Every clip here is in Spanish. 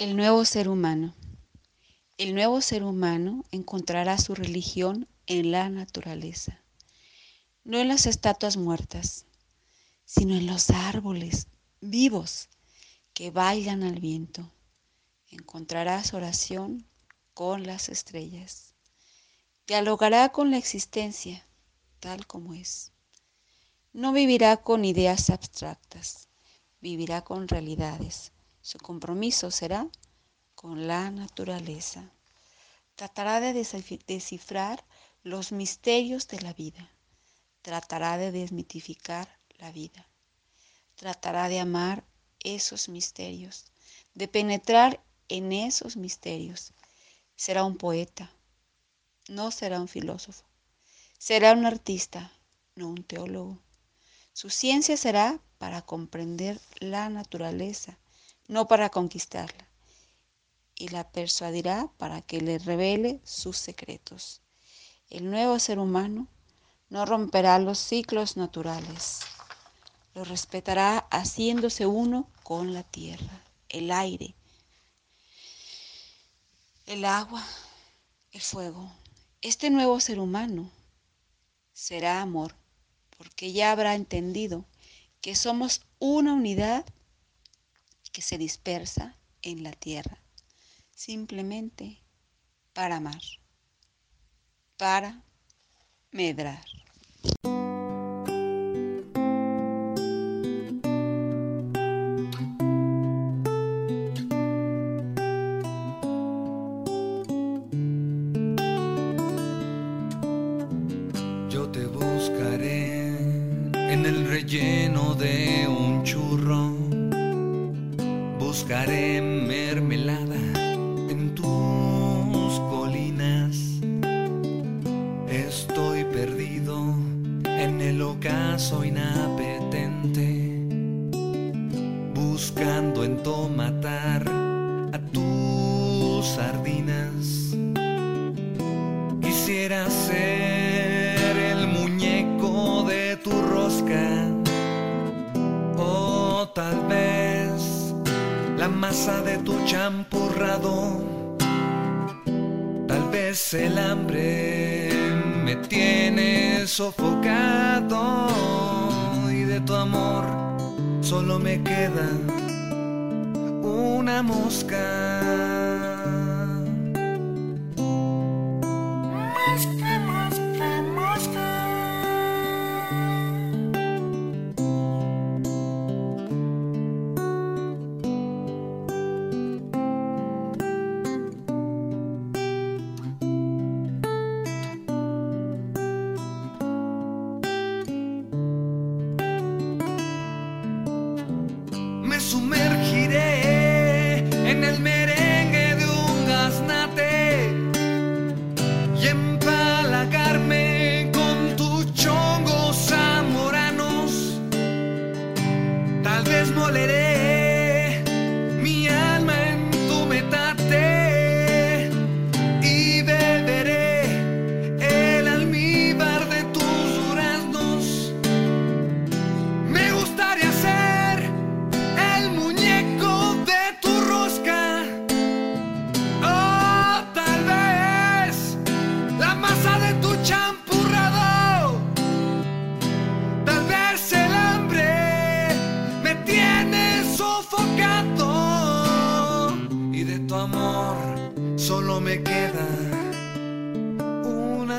El nuevo ser humano. El nuevo ser humano encontrará su religión en la naturaleza, no en las estatuas muertas, sino en los árboles vivos que bailan al viento. Encontrarás oración con las estrellas. Dialogará con la existencia tal como es. No vivirá con ideas abstractas, vivirá con realidades su compromiso será con la naturaleza. Tratará de descifrar los misterios de la vida. Tratará de desmitificar la vida. Tratará de amar esos misterios, de penetrar en esos misterios. Será un poeta, no será un filósofo. Será un artista, no un teólogo. Su ciencia será para comprender la naturaleza no para conquistarla, y la persuadirá para que le revele sus secretos. El nuevo ser humano no romperá los ciclos naturales, lo respetará haciéndose uno con la tierra, el aire, el agua, el fuego. Este nuevo ser humano será amor, porque ya habrá entendido que somos una unidad que se dispersa en la tierra, simplemente para amar, para medrar. El hambre me tiene sofocado y de tu amor solo me queda una. Mosca,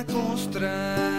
constrange.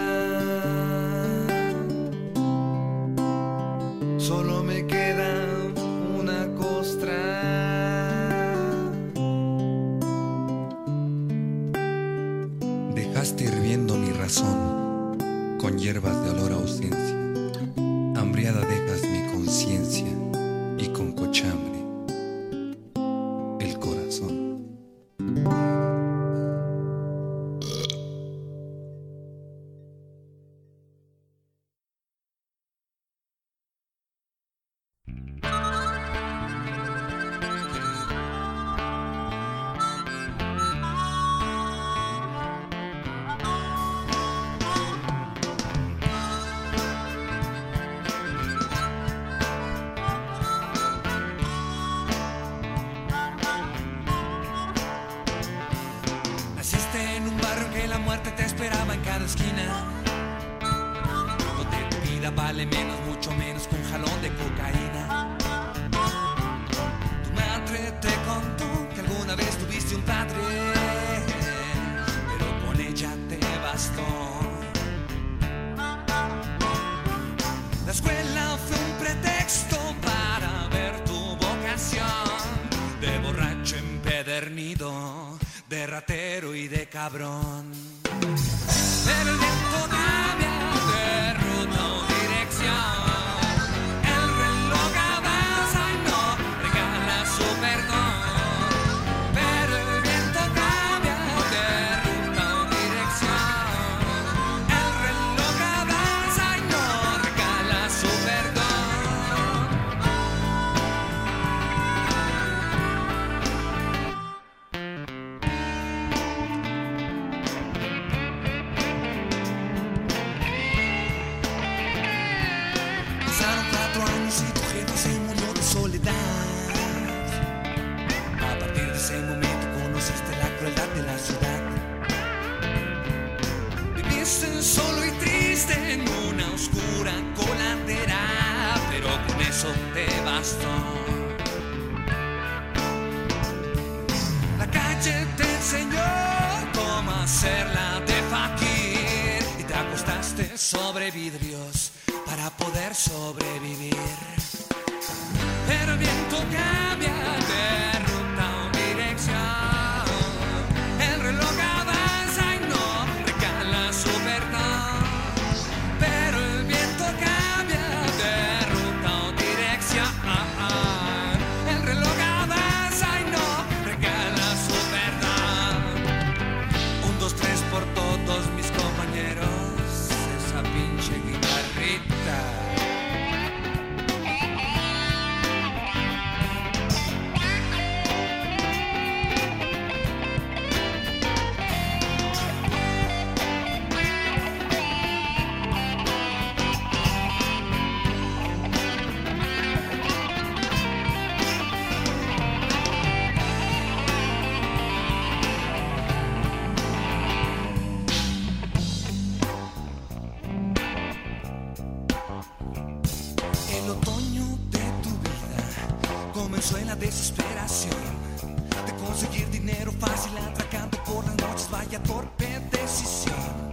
de conseguir dinero fácil atracando por las noches. Vaya torpe decisión,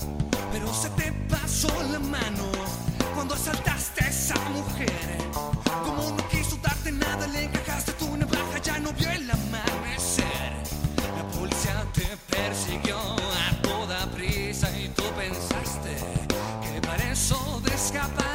pero se te pasó la mano cuando asaltaste a esa mujer. Como no quiso darte nada, le encajaste tu navaja, ya no vio el amanecer. La policía te persiguió a toda prisa y tú pensaste que para eso de escapar.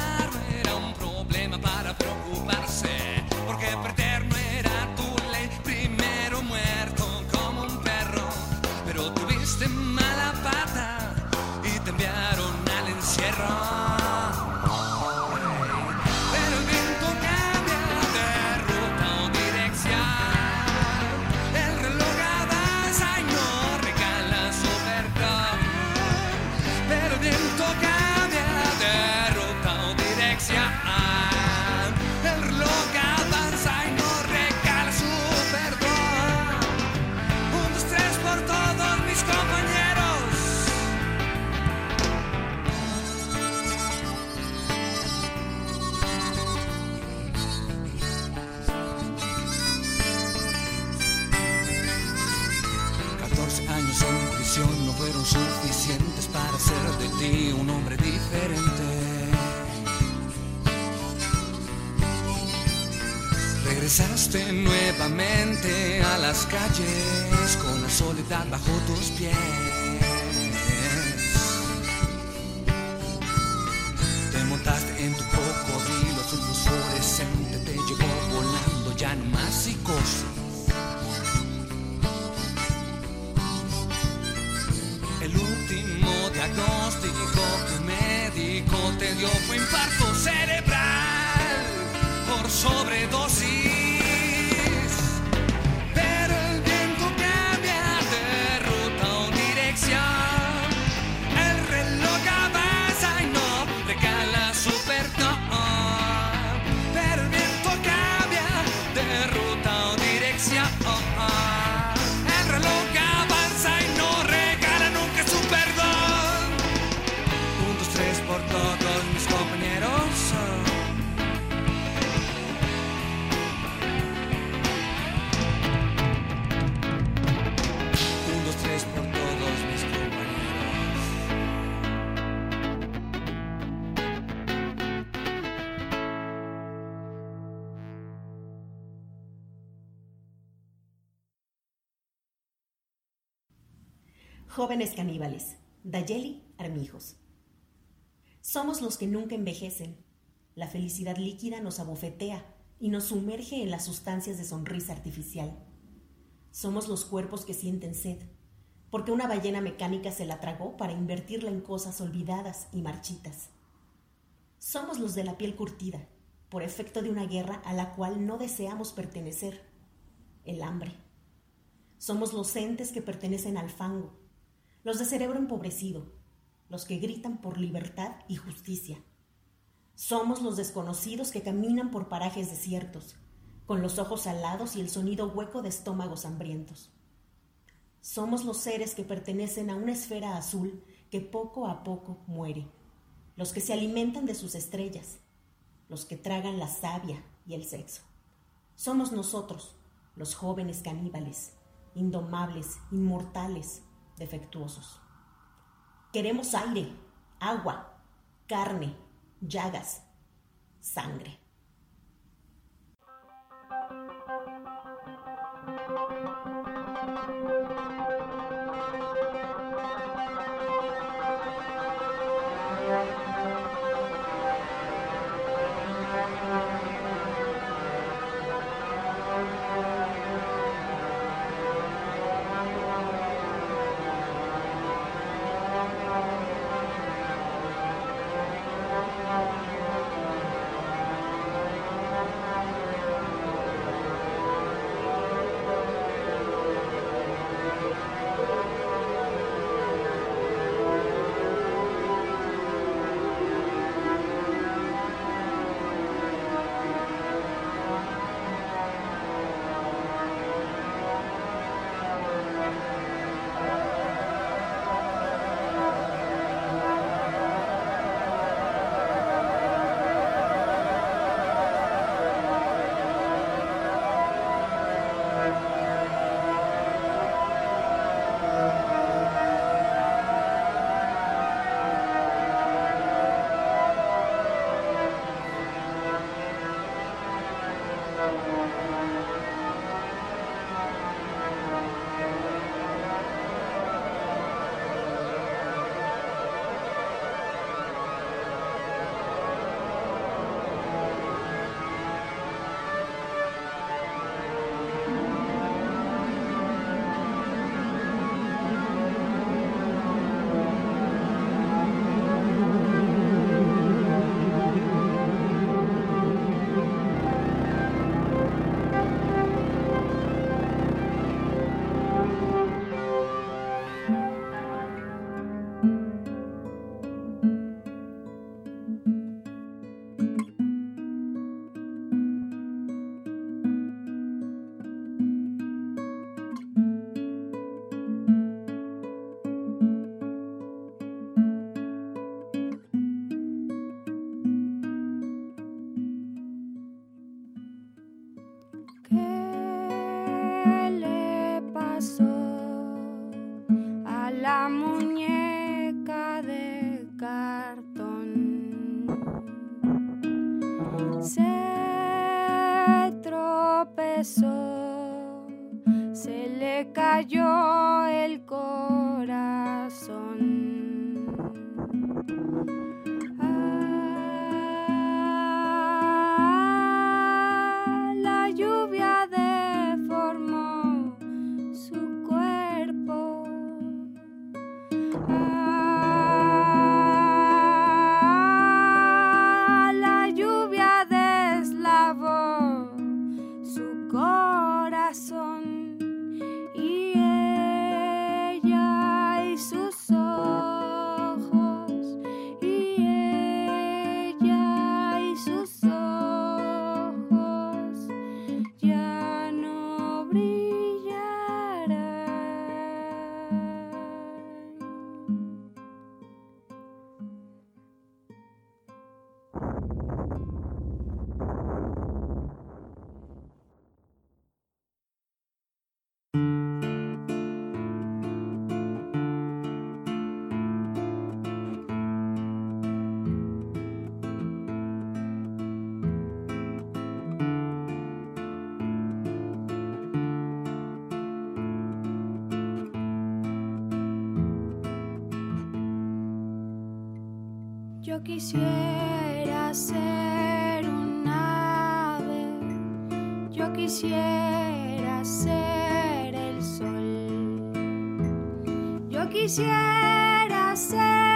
Nuevamente a las calles con la soledad bajo tus pies. Te montaste en tu cocodrilo, azul fosforescente te llevó volando, ya no más psicosis. El último diagnóstico que médico te dio fue infarto cerebral por sobredosis. Jóvenes caníbales, Dayeli Armijos. Somos los que nunca envejecen. La felicidad líquida nos abofetea y nos sumerge en las sustancias de sonrisa artificial. Somos los cuerpos que sienten sed, porque una ballena mecánica se la tragó para invertirla en cosas olvidadas y marchitas. Somos los de la piel curtida, por efecto de una guerra a la cual no deseamos pertenecer, el hambre. Somos los entes que pertenecen al fango, los de cerebro empobrecido, los que gritan por libertad y justicia. Somos los desconocidos que caminan por parajes desiertos, con los ojos alados y el sonido hueco de estómagos hambrientos. Somos los seres que pertenecen a una esfera azul que poco a poco muere, los que se alimentan de sus estrellas, los que tragan la savia y el sexo. Somos nosotros, los jóvenes caníbales, indomables, inmortales, defectuosos. Queremos aire, agua, carne, llagas, sangre. Yo quisiera ser un ave, yo quisiera ser el sol, yo quisiera ser.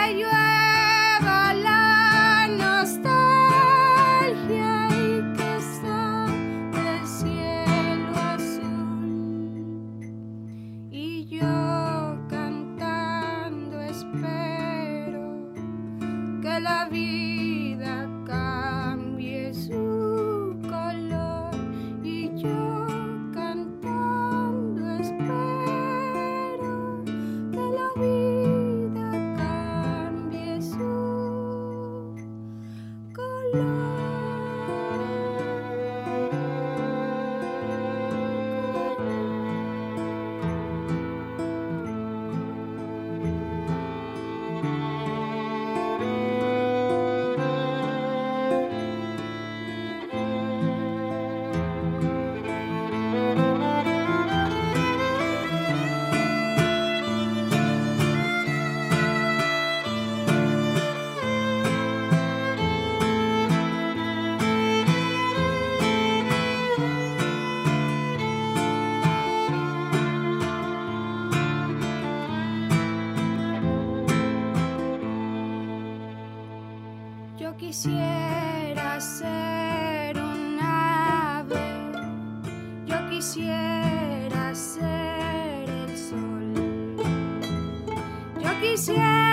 where you are. Yeah.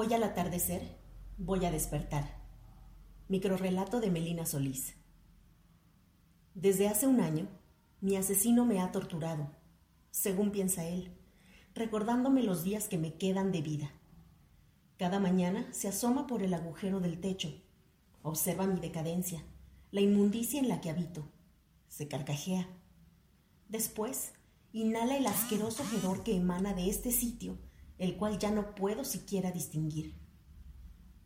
Hoy al atardecer voy a despertar. Microrrelato de Melina Solís. Desde hace un año, mi asesino me ha torturado, según piensa él, recordándome los días que me quedan de vida. Cada mañana se asoma por el agujero del techo, observa mi decadencia, la inmundicia en la que habito, se carcajea. Después, inhala el asqueroso hedor que emana de este sitio el cual ya no puedo siquiera distinguir.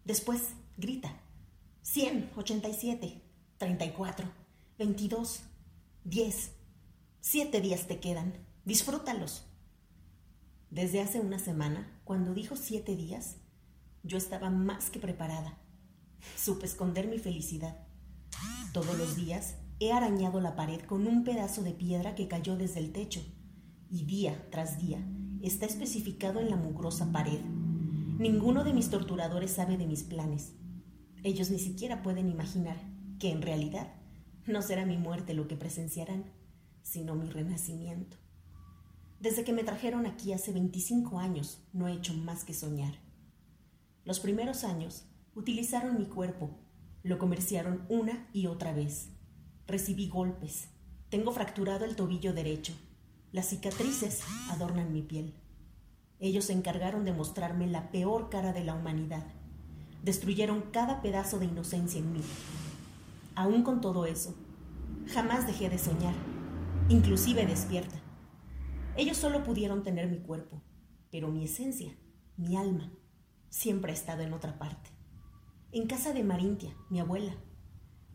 Después grita. 100, 87, 34, 22, 10. Siete días te quedan. Disfrútalos. Desde hace una semana, cuando dijo siete días, yo estaba más que preparada. Supe esconder mi felicidad. Todos los días he arañado la pared con un pedazo de piedra que cayó desde el techo, y día tras día está especificado en la mugrosa pared. Ninguno de mis torturadores sabe de mis planes. Ellos ni siquiera pueden imaginar que en realidad no será mi muerte lo que presenciarán, sino mi renacimiento. Desde que me trajeron aquí hace 25 años no he hecho más que soñar. Los primeros años utilizaron mi cuerpo, lo comerciaron una y otra vez. Recibí golpes. Tengo fracturado el tobillo derecho las cicatrices adornan mi piel. Ellos se encargaron de mostrarme la peor cara de la humanidad. Destruyeron cada pedazo de inocencia en mí. Aún con todo eso, jamás dejé de soñar, inclusive despierta. Ellos solo pudieron tener mi cuerpo, pero mi esencia, mi alma, siempre ha estado en otra parte. En casa de Marintia, mi abuela.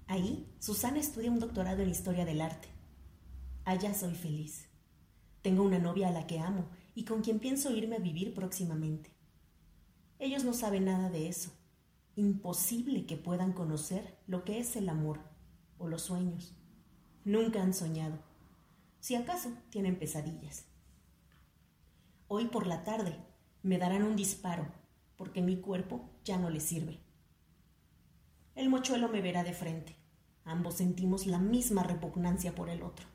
Ahí, Susana estudia un doctorado en historia del arte. Allá soy feliz. Tengo una novia a la que amo y con quien pienso irme a vivir próximamente. Ellos no saben nada de eso. Imposible que puedan conocer lo que es el amor o los sueños. Nunca han soñado. Si acaso tienen pesadillas. Hoy por la tarde me darán un disparo porque mi cuerpo ya no les sirve. El mochuelo me verá de frente. Ambos sentimos la misma repugnancia por el otro.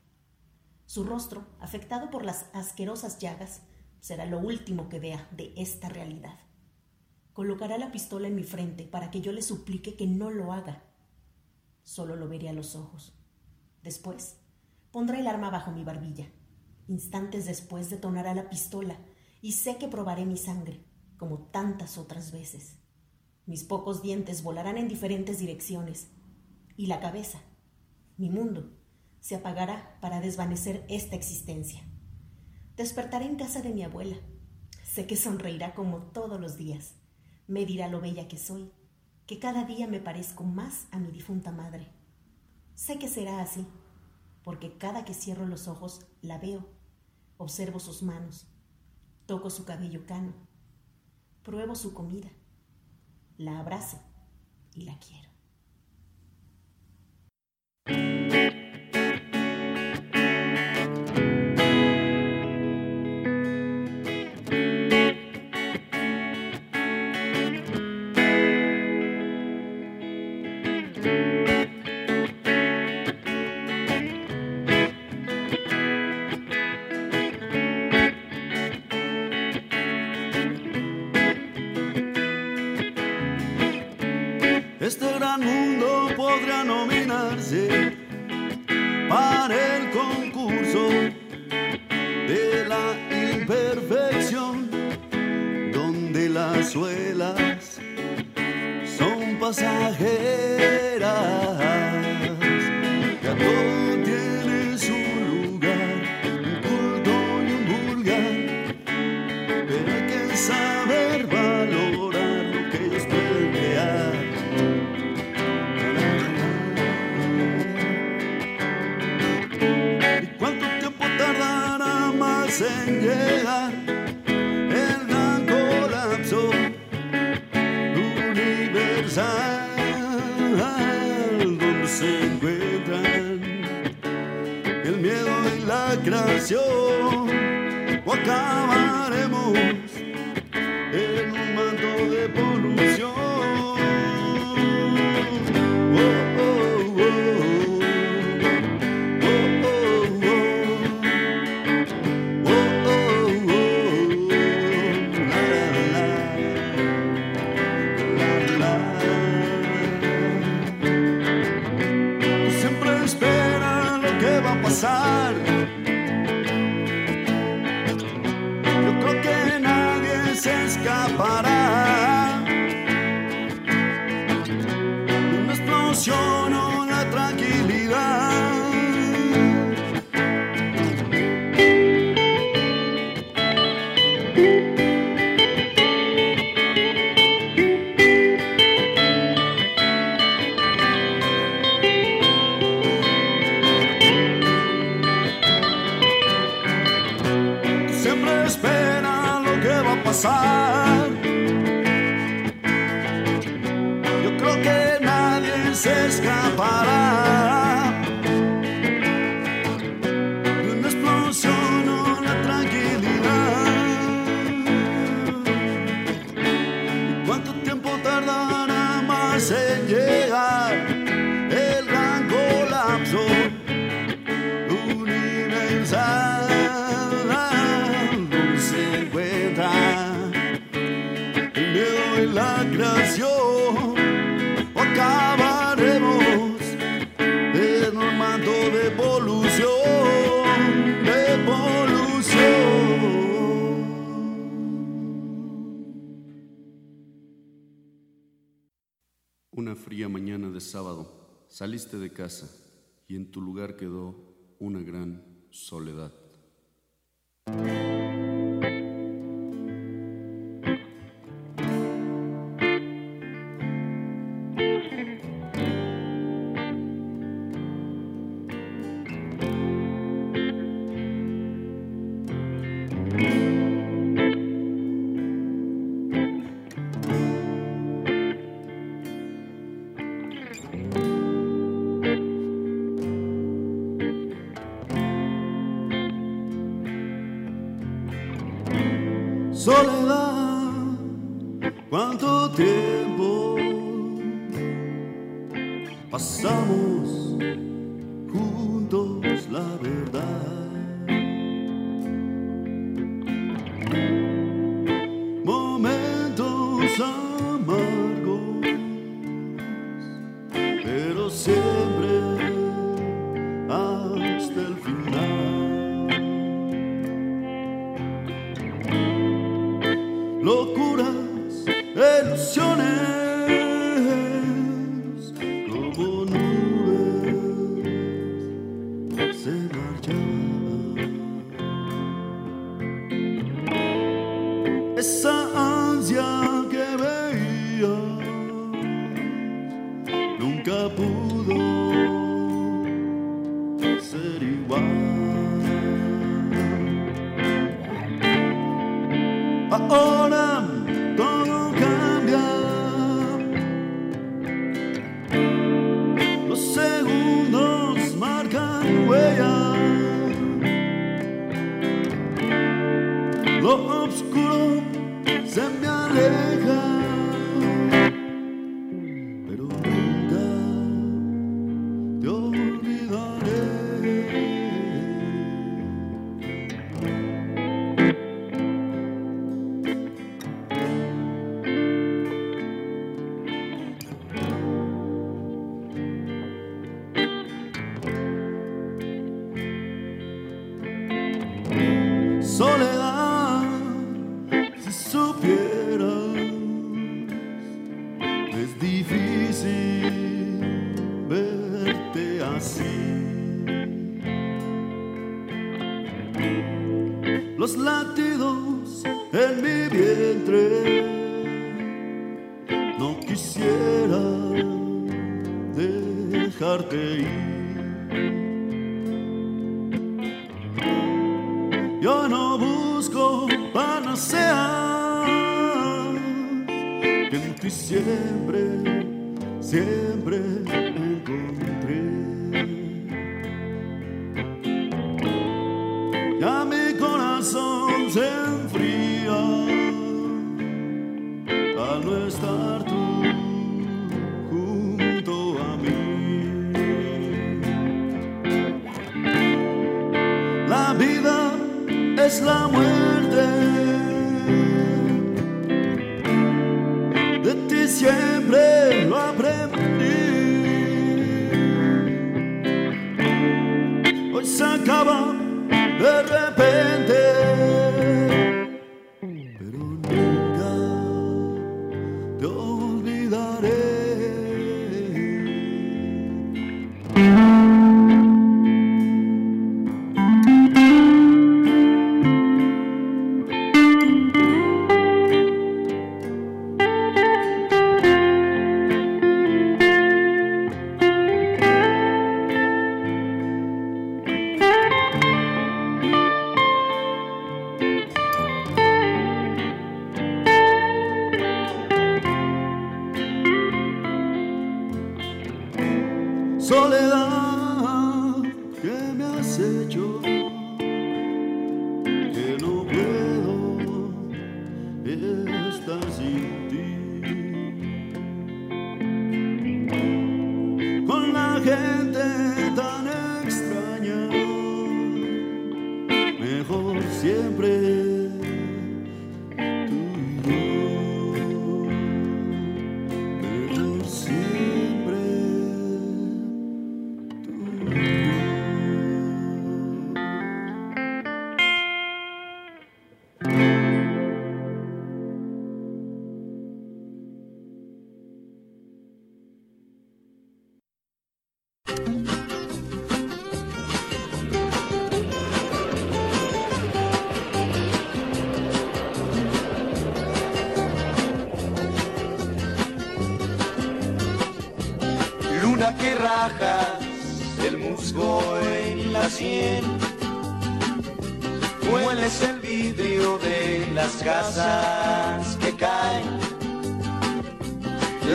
Su rostro, afectado por las asquerosas llagas, será lo último que vea de esta realidad. Colocará la pistola en mi frente para que yo le suplique que no lo haga. Solo lo veré a los ojos. Después, pondrá el arma bajo mi barbilla. Instantes después detonará la pistola y sé que probaré mi sangre, como tantas otras veces. Mis pocos dientes volarán en diferentes direcciones. Y la cabeza, mi mundo, se apagará para desvanecer esta existencia. Despertaré en casa de mi abuela. Sé que sonreirá como todos los días. Me dirá lo bella que soy, que cada día me parezco más a mi difunta madre. Sé que será así, porque cada que cierro los ojos la veo, observo sus manos, toco su cabello cano, pruebo su comida, la abrazo y la quiero. yo, Wakama. Una fría mañana de sábado saliste de casa y en tu lugar quedó una gran soledad. de repente.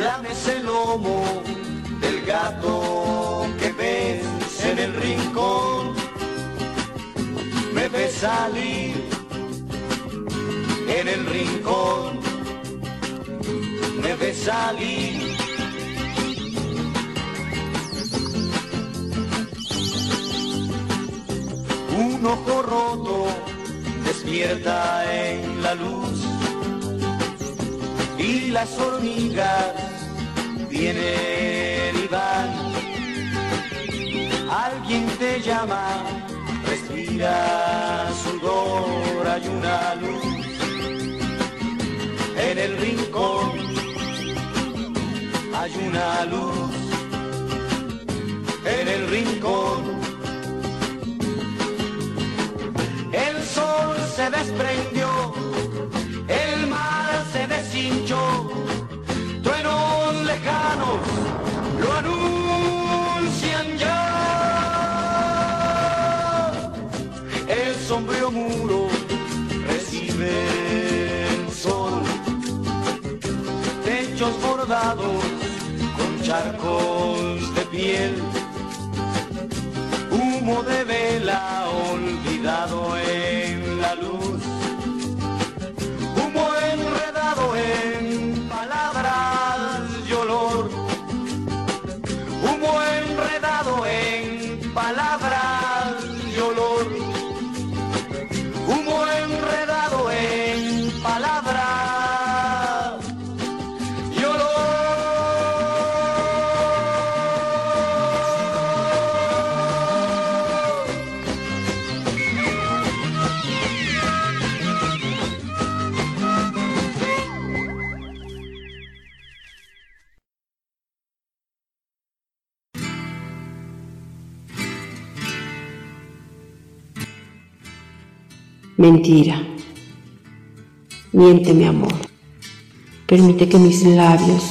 Lames el lomo del gato que ves en el rincón. Me ves salir en el rincón. Me ves salir. Un ojo roto despierta en la luz y las hormigas vienen y van. Alguien te llama, respira sudor, hay una luz en el rincón. Hay una luz en el rincón. El sol se desprendió, el mar se deshinchó, con charcos de piel. Humo de vela olvidado en la luz, humo enredado en Mentira. Miente, mi amor. Permite que mis labios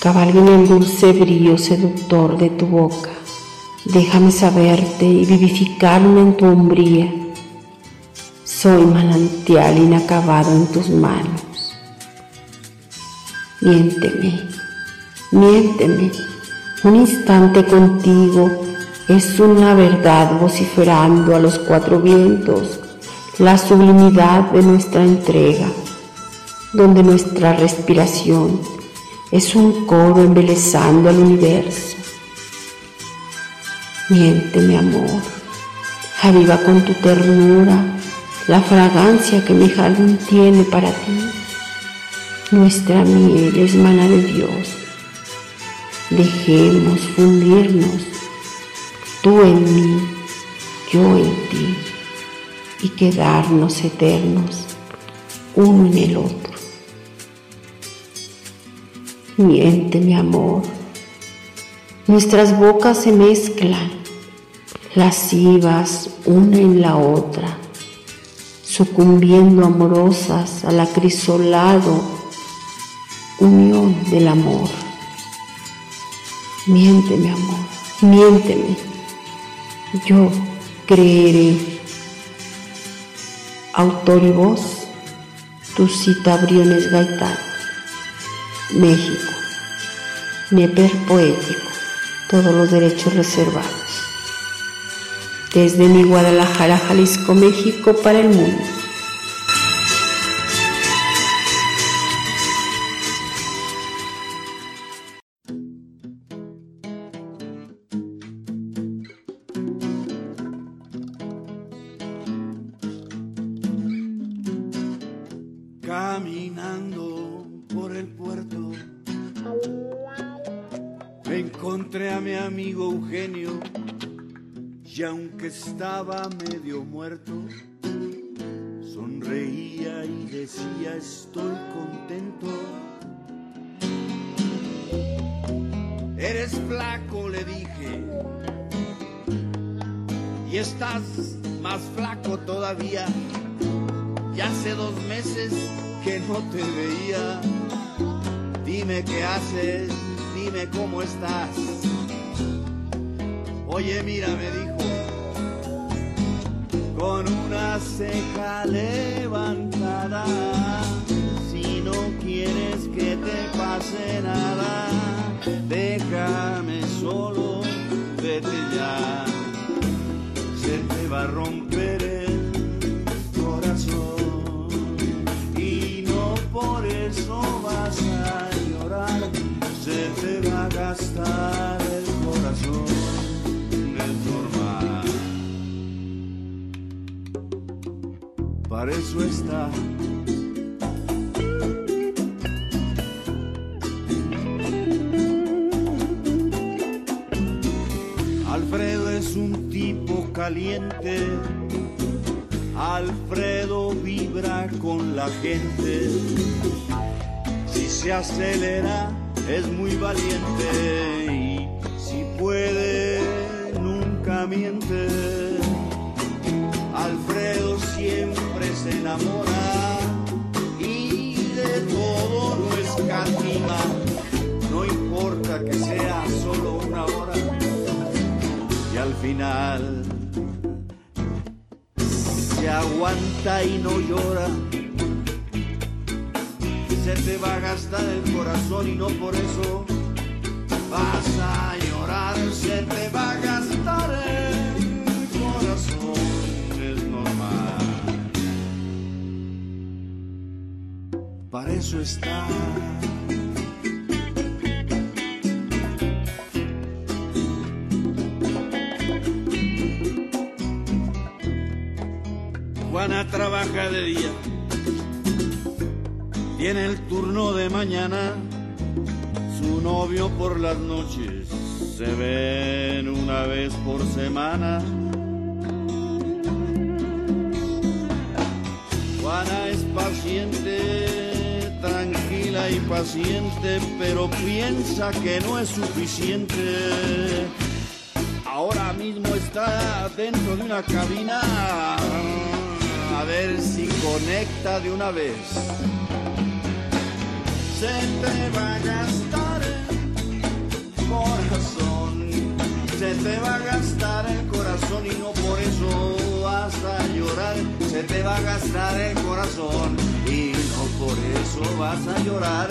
cabalguen el dulce brillo seductor de tu boca. Déjame saberte y vivificarme en tu umbría. Soy manantial inacabado en tus manos. Miénteme, miénteme. Un instante contigo es una verdad vociferando a los cuatro vientos la sublimidad de nuestra entrega, donde nuestra respiración es un coro embelezando al universo. Miente, mi amor, aviva con tu ternura la fragancia que mi jardín tiene para ti. Nuestra miel es mana de Dios. Dejemos fundirnos, tú en mí, yo en ti, y quedarnos eternos uno en el otro. Miente, mi amor. Nuestras bocas se mezclan, lascivas una en la otra, sucumbiendo amorosas al acrisolado unión del amor. Miénteme, amor, miénteme. Yo creeré. Autor y voz, Tucita Briones Gaitán, México. Neper Poético, todos los derechos reservados. Desde mi Guadalajara, Jalisco, México, para el mundo. Flaco todavía. Y hace dos meses que no te veía. Dime qué haces, dime cómo estás. Oye, mira, me dijo, con una ceja levantada, si no quieres que te pase nada, déjame solo, vete ya, se te va a romper Para eso está. Alfredo es un tipo caliente. Alfredo vibra con la gente. Si se acelera, es muy valiente. Y si puede, nunca miente. Alfredo siempre se enamora y de todo no escatima. No importa que sea solo una hora y al final se aguanta y no llora. Se te va a gastar el corazón y no por eso vas a llorar, se te va a gastar el corazón, es normal. Para eso está. Juana trabaja de día, tiene el turno de mañana su novio por las noches se ven una vez por semana. Juana es paciente, tranquila y paciente, pero piensa que no es suficiente. Ahora mismo está dentro de una cabina a ver si conecta de una vez se te va a gastar el corazón, se te va a gastar el corazón y no por eso vas a llorar,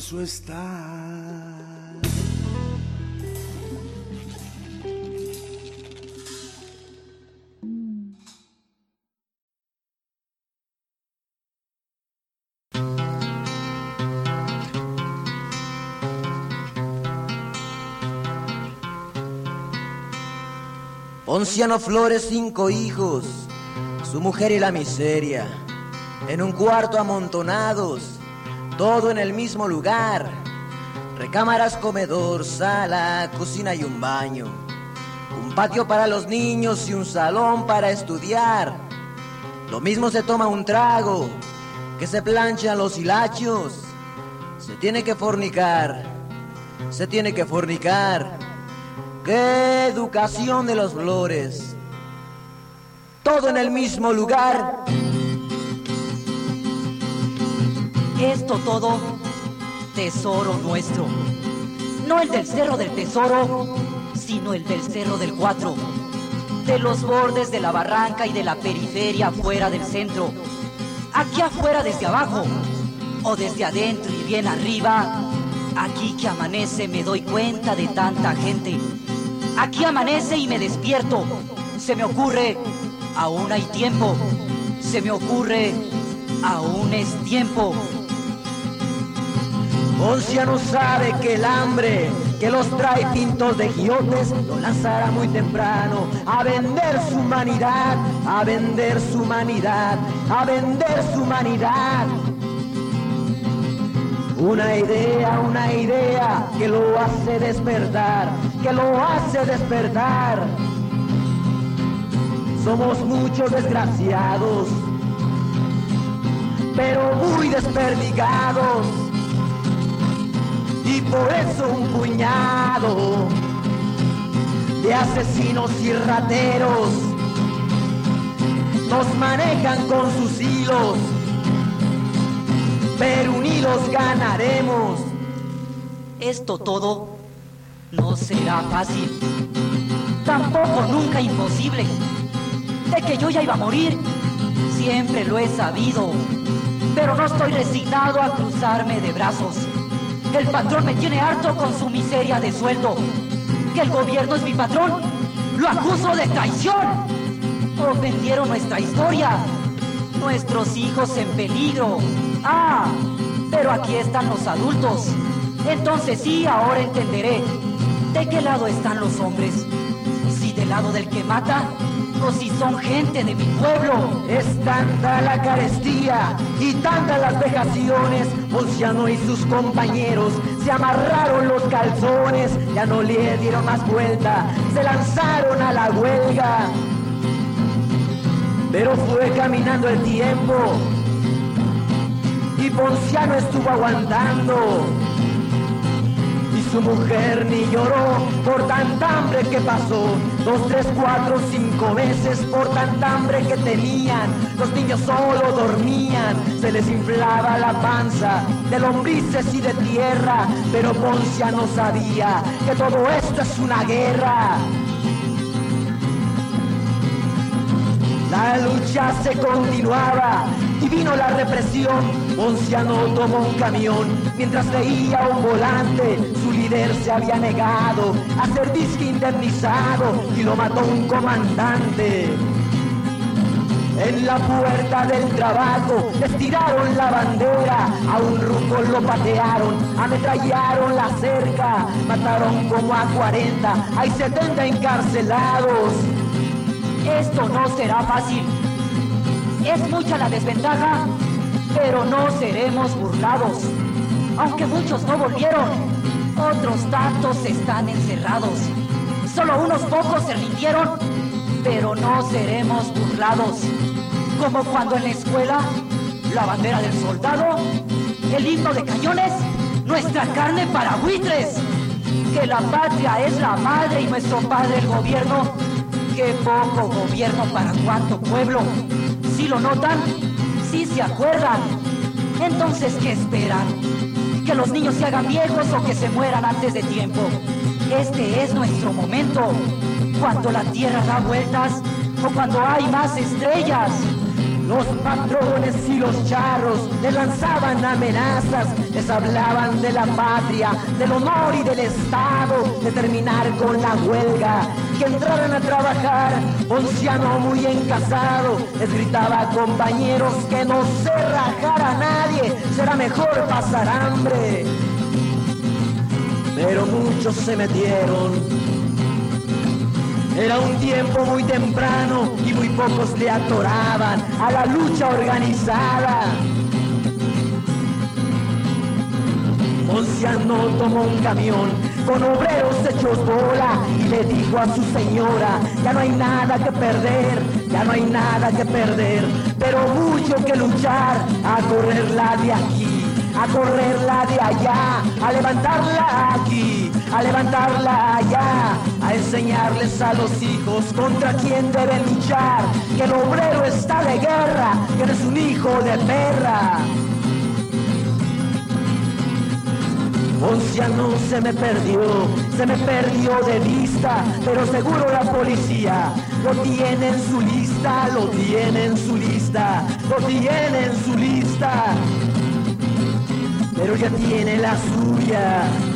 eso está. Ponciano Flores, cinco hijos, su mujer y la miseria, en un cuarto amontonados, todo en el mismo lugar. Recámaras, comedor, sala, cocina y un baño. Un patio para los niños y un salón para estudiar. Lo mismo se toma un trago, que se planchan los hilachos. Se tiene que fornicar, se tiene que fornicar. ¡Qué educación de los flores! Todo en el mismo lugar. Esto todo, tesoro nuestro. No el del cerro del tesoro, sino el del cerro del cuatro. De los bordes de la barranca y de la periferia fuera del centro. Aquí afuera desde abajo, o desde adentro y bien arriba. Aquí que amanece me doy cuenta de tanta gente. Aquí amanece y me despierto. Se me ocurre, aún hay tiempo. Se me ocurre, aún es tiempo. Poncia no sabe que el hambre que los trae pintos de giotes lo lanzará muy temprano a vender su humanidad, a vender su humanidad, a vender su humanidad. Una idea, una idea que lo hace despertar, que lo hace despertar. Somos muchos desgraciados, pero muy desperdigados y por eso un puñado de asesinos y rateros nos manejan con sus hilos, pero unidos ganaremos. Esto todo no será fácil, tampoco nunca imposible. De que yo ya iba a morir, siempre lo he sabido, pero no estoy resignado a cruzarme de brazos. El patrón me tiene harto con su miseria de sueldo. Que el gobierno es mi patrón. Lo acuso de traición. Ofendieron nuestra historia. Nuestros hijos en peligro. Ah, pero aquí están los adultos. Entonces sí, ahora entenderé. ¿De qué lado están los hombres? Si del lado del que mata o si son gente de mi pueblo. Es tanta la carestía y tantas las vejaciones. Ponciano y sus compañeros se amarraron los calzones, ya no le dieron más vuelta, se lanzaron a la huelga. Pero fue caminando el tiempo y Ponciano estuvo aguantando su mujer ni lloró por tanta hambre que pasó. Dos, tres, cuatro, cinco veces por tanta hambre que tenían. Los niños solo dormían, se les inflaba la panza de lombrices y de tierra. Pero Poncia no sabía que todo esto es una guerra. La lucha se continuaba y vino la represión. Ponciano tomó un camión mientras leía un volante. Se había negado a ser disque indemnizado y lo mató un comandante. En la puerta del trabajo les tiraron la bandera, a un ruco lo patearon, ametrallaron la cerca, mataron como a 40, hay 70 encarcelados. Esto no será fácil. Es mucha la desventaja, pero no seremos burlados. Aunque muchos no volvieron, otros tantos están encerrados. Solo unos pocos se rindieron, pero no seremos burlados. Como cuando en la escuela, la bandera del soldado, el himno de cañones, nuestra carne para buitres. Que la patria es la madre y nuestro padre el gobierno qué poco gobierno para cuánto pueblo. Si lo notan, si se acuerdan. Entonces, ¿qué esperan? ¿Que los niños se hagan viejos o que se mueran antes de tiempo? Este es nuestro momento. Cuando la tierra da vueltas o cuando hay más estrellas. Los patrones y los charros les lanzaban amenazas, les hablaban de la patria, del honor y del Estado, de terminar con la huelga, que entraran a trabajar. Ponciano muy encasado les gritaba a compañeros que no se rajara nadie, será mejor pasar hambre. Pero muchos se metieron era un tiempo muy temprano y muy pocos le atoraban a la lucha organizada. Ponciano tomó un camión con obreros hechos bola y le dijo a su señora, ya no hay nada que perder, Ya no hay nada que perder, pero mucho que luchar a correrla de aquí, a correrla de allá, a levantarla aquí, a levantarla allá, a enseñarles a los hijos contra quién deben luchar, que el obrero está de guerra, que no es un hijo de perra. no se me perdió, se me perdió de vista, pero seguro la policía lo tiene en su lista, lo tiene en su lista, lo tiene en su lista. Pero ya tiene la suya.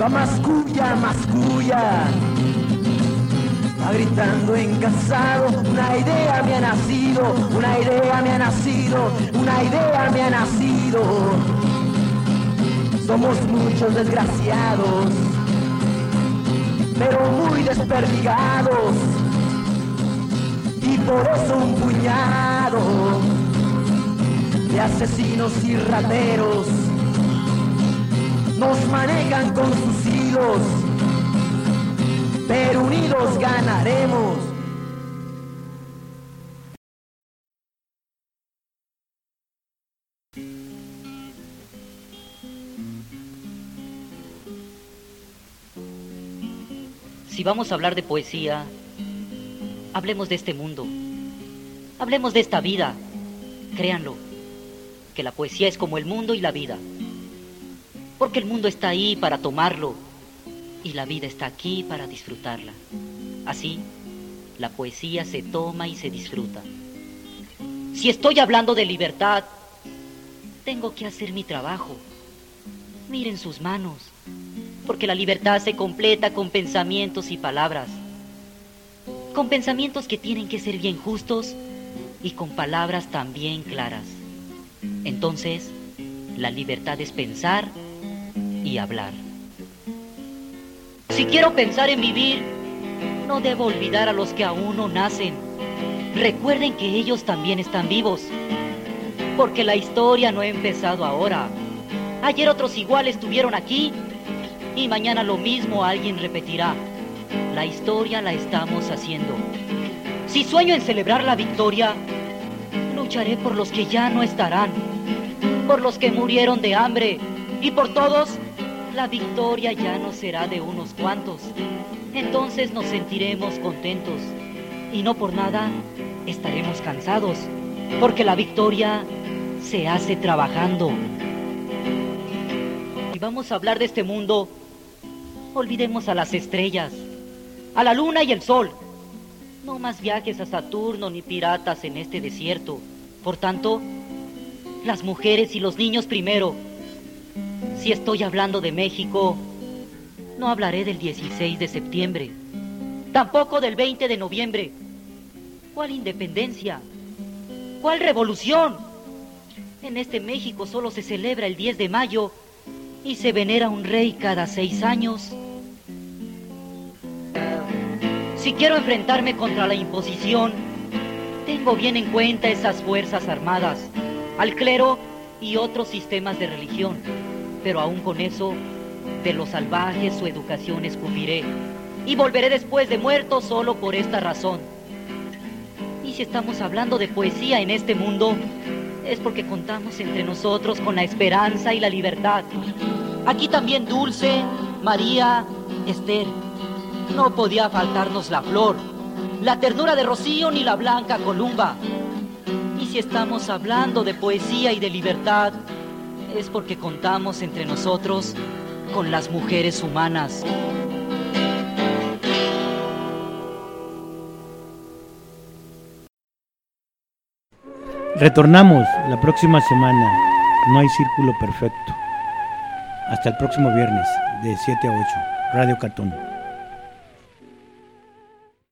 Va más cuya. Va gritando encasado, una idea me ha nacido, una idea me ha nacido, una idea me ha nacido. Somos muchos desgraciados, pero muy desperdigados. Y por eso un puñado de asesinos y rateros nos manejan con sus hilos, pero unidos ganaremos. Si vamos a hablar de poesía, hablemos de este mundo, hablemos de esta vida, créanlo, que la poesía es como el mundo y la vida, porque el mundo está ahí para tomarlo y la vida está aquí para disfrutarla. Así, la poesía se toma y se disfruta. Si estoy hablando de libertad, tengo que hacer mi trabajo. Miren sus manos, porque la libertad se completa con pensamientos y palabras, con pensamientos que tienen que ser bien justos y con palabras también claras. Entonces, la libertad es pensar y hablar. Si quiero pensar en vivir, no debo olvidar a los que aún no nacen. Recuerden que ellos también están vivos, porque la historia no ha empezado ahora. Ayer otros iguales estuvieron aquí y mañana lo mismo alguien repetirá. La historia la estamos haciendo. Si sueño en celebrar la victoria, lucharé por los que ya no estarán, por los que murieron de hambre y por todos, la victoria ya no será de unos cuantos. Entonces nos sentiremos contentos y no por nada estaremos cansados, porque la victoria se hace trabajando. Y vamos a hablar de este mundo Olvidemos a las estrellas, a la luna y el sol. No más viajes a Saturno ni piratas en este desierto. Por tanto, las mujeres y los niños primero. Si estoy hablando de México, no hablaré del 16 de septiembre, tampoco del 20 de noviembre. ¿Cuál independencia? ¿Cuál revolución? En este México solo se celebra el 10 de mayo y se venera un rey cada seis años. Si quiero enfrentarme contra la imposición, tengo bien en cuenta esas fuerzas armadas, al clero y otros sistemas de religión, pero aún con eso, de los salvajes su educación escupiré y volveré después de muerto solo por esta razón. Y si estamos hablando de poesía en este mundo, es porque contamos entre nosotros con la esperanza y la libertad. Aquí también Dulce, María, Esther. No podía faltarnos la flor, la ternura de Rocío ni la blanca Columba. Y si estamos hablando de poesía y de libertad, es porque contamos entre nosotros con las mujeres humanas. Retornamos la próxima semana. No hay círculo perfecto. Hasta el próximo viernes de 7 a 8. Radio Cartón.